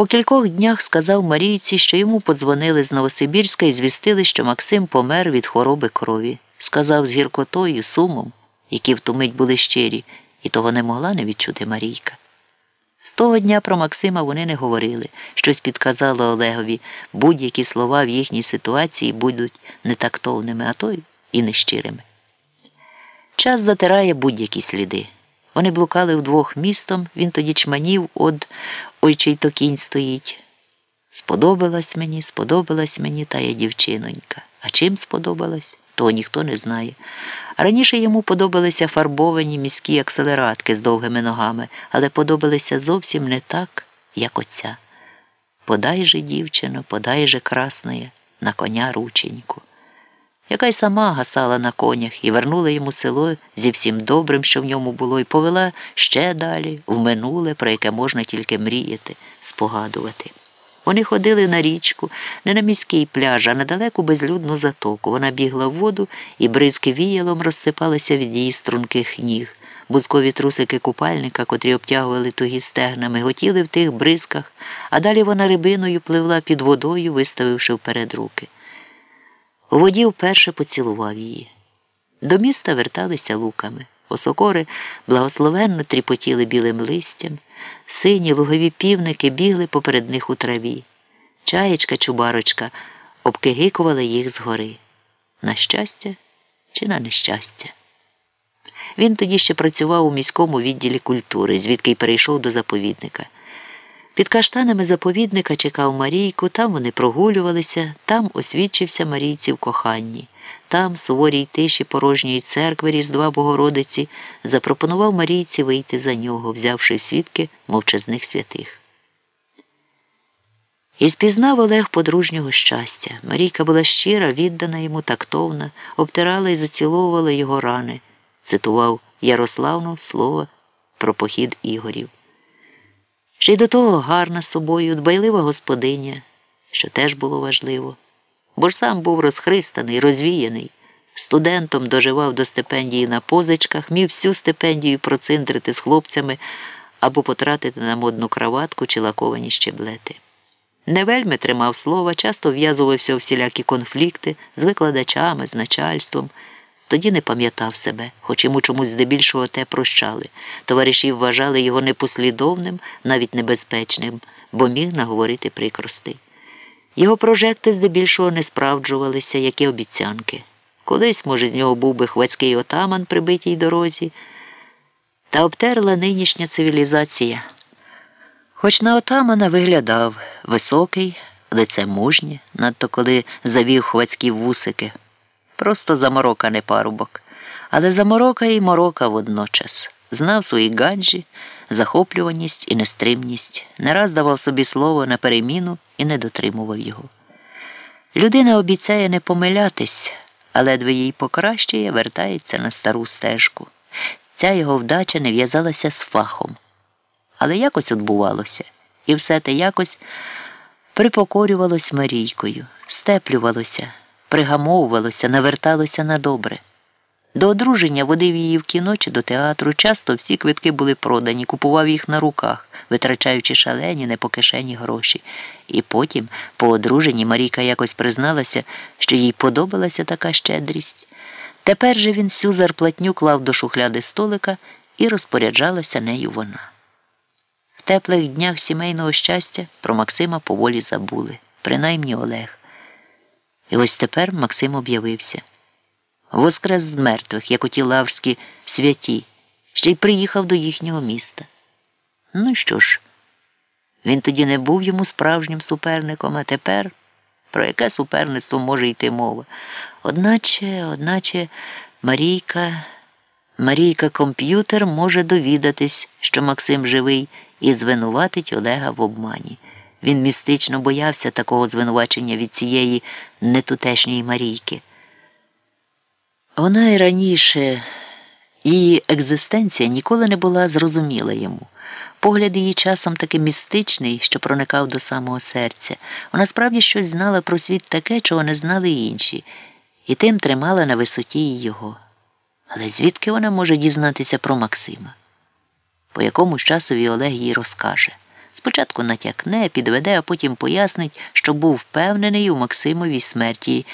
По кількох днях сказав Марійці, що йому подзвонили з Новосибірська і звістили, що Максим помер від хвороби крові. Сказав з гіркотою, сумом, які в ту мить були щирі, і того не могла не відчути Марійка. З того дня про Максима вони не говорили, щось підказало Олегові, будь-які слова в їхній ситуації будуть не тактовними, а то й і нещирими. Час затирає будь-які сліди. Вони блукали вдвох містом, він тоді чманів од ой чий то кінь стоїть. Сподобалась мені, сподобалась мені тая дівчинонька. А чим сподобалась, того ніхто не знає. Раніше йому подобалися фарбовані міські акселератки з довгими ногами, але подобалися зовсім не так, як оця. Подай же, дівчино, подай же красної, на коня рученьку яка й сама гасала на конях і вернула йому село зі всім добрим, що в ньому було, і повела ще далі, в минуле, про яке можна тільки мріяти, спогадувати. Вони ходили на річку, не на міський пляж, а на далеку безлюдну затоку. Вона бігла в воду, і бризки віялом розсипалися від її струнких ніг. Бузкові трусики купальника, котрі обтягували тугі стегнами, готіли в тих бризках, а далі вона рибиною пливла під водою, виставивши вперед руки. У воді вперше поцілував її. До міста верталися луками. Осокори благословенно тріпотіли білим листям, сині лугові півники бігли поперед них у траві. Чаєчка чубарочка обкигикувала їх згори. На щастя чи на нещастя. Він тоді ще працював у міському відділі культури, звідки й перейшов до заповідника. Під каштанами заповідника чекав Марійку, там вони прогулювалися, там освідчився Марійці в коханні. Там, суворій тиші порожньої церкви Різдва Богородиці, запропонував Марійці вийти за нього, взявши свідки мовчазних святих. І спізнав Олег подружнього щастя. Марійка була щира, віддана йому тактовна, обтирала і заціловувала його рани, цитував Ярославну слово про похід Ігорів. Ще й до того гарна з собою, дбайлива господиня, що теж було важливо, бо ж сам був розхристаний, розвіяний, студентом доживав до стипендії на позичках, міг всю стипендію проциндрити з хлопцями або потратити на модну краватку чи лаковані щеблети. Не вельми тримав слова, часто в'язувався у всілякі конфлікти з викладачами, з начальством. Тоді не пам'ятав себе, хоч йому чомусь здебільшого те прощали. Товариші вважали його непослідовним, навіть небезпечним, бо міг наговорити прикрости. Його прожекти здебільшого не справджувалися, як і обіцянки. Колись, може, з нього був би хвацький отаман при битій дорозі, та обтерла нинішня цивілізація. Хоч на отамана виглядав високий, лице мужнє, надто коли завів хвацькі вусики. Просто замороканий парубок. Але заморока і морока водночас. Знав свої гаджі, захоплюваність і нестримність, не раз давав собі слово на переміну і не дотримував його. Людина обіцяє не помилятись, а ледве їй покращує, вертається на стару стежку. Ця його вдача не в'язалася з фахом. Але якось відбувалося, і все те якось припокорювалось Марійкою, степлювалося пригамовувалося, наверталося на добре. До одруження водив її в кіно чи до театру. Часто всі квитки були продані, купував їх на руках, витрачаючи шалені не по кишені гроші. І потім, по одруженні, Марійка якось призналася, що їй подобалася така щедрість. Тепер же він всю зарплатню клав до шухляди столика і розпоряджалася нею вона. В теплих днях сімейного щастя про Максима поволі забули, принаймні Олег. І ось тепер Максим об'явився. Воскрес з мертвих, як оті лаврські святі, ще й приїхав до їхнього міста. Ну що ж, він тоді не був йому справжнім суперником, а тепер про яке суперництво може йти мова? Одначе, одначе, Марійка, Марійка комп'ютер може довідатись, що Максим живий, і звинуватить Олега в обмані. Він містично боявся такого звинувачення від цієї нетутешньої Марійки. Вона і раніше, її екзистенція ніколи не була зрозуміла йому. Погляд її часом таки містичний, що проникав до самого серця. Вона справді щось знала про світ таке, чого не знали інші, і тим тримала на висоті і його. Але звідки вона може дізнатися про Максима? По якому часові Олег їй розкаже. Спочатку натякне, підведе, а потім пояснить, що був впевнений у Максимовій смерті.